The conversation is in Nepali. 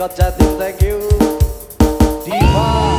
ก็จะติดแต่กิ้วดีพอ